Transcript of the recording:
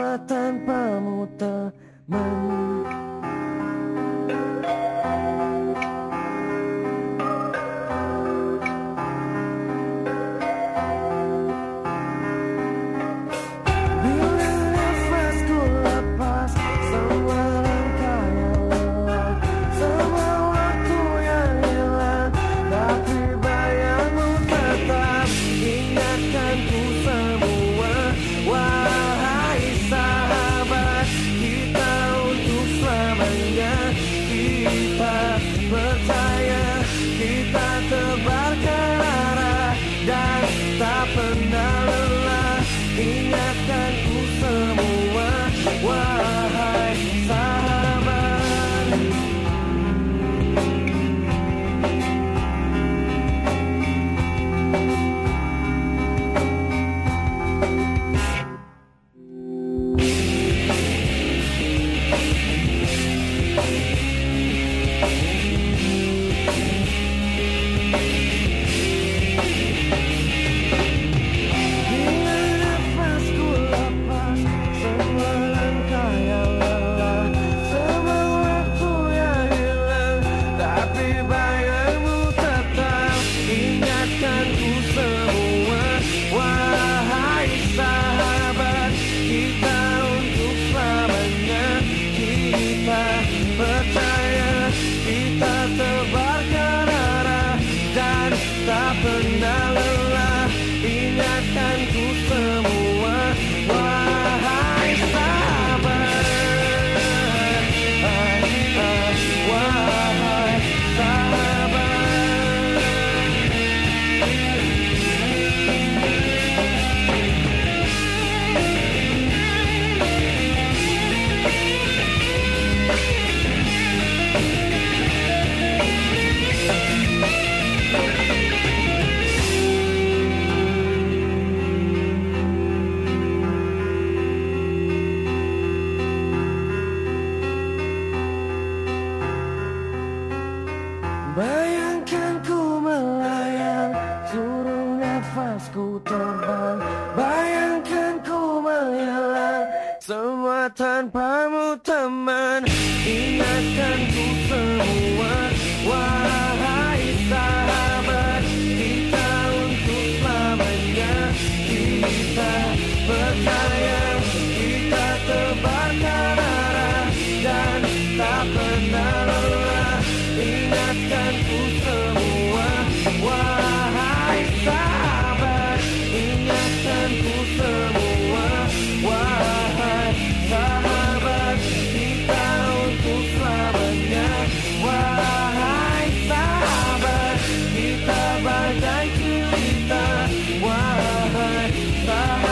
semua tanpamu teman Ku terbang Bayangkan ku menghilang Semua tanpamu teman. Ingatkan ku semua bye.